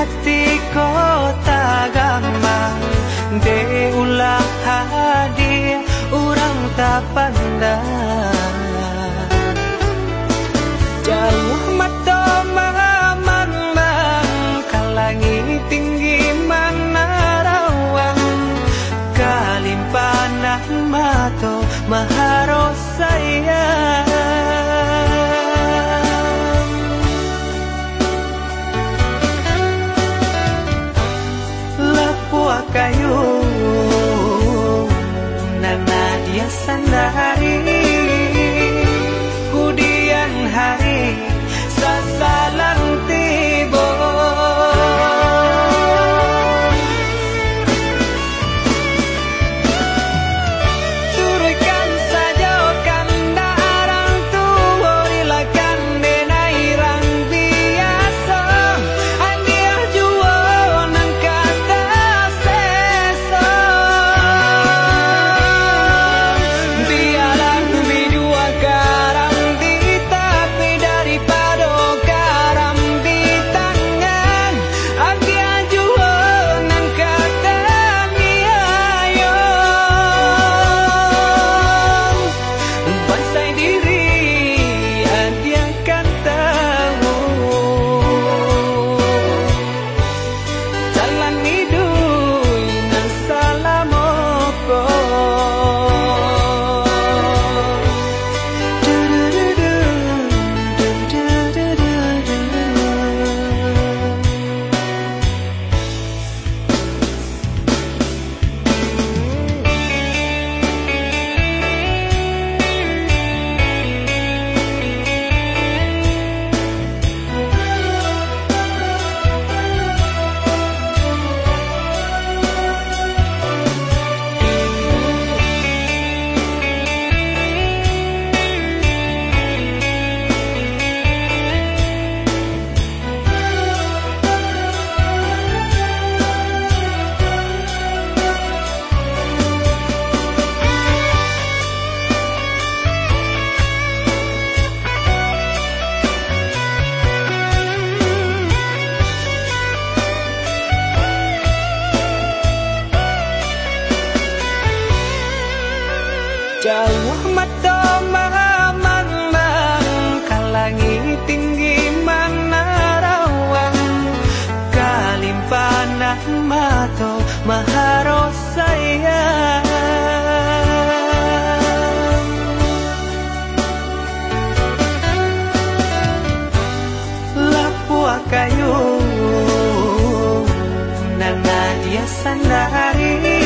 hati kota gampang De ulah hadir orang tak pandang. Jauh mata mamang Kalangi tinggi mana rawang. Kalimpanan mato maharo sayang tinggi menara wang kalimpanan mato maharo sayang lapua kayu nana dia sandari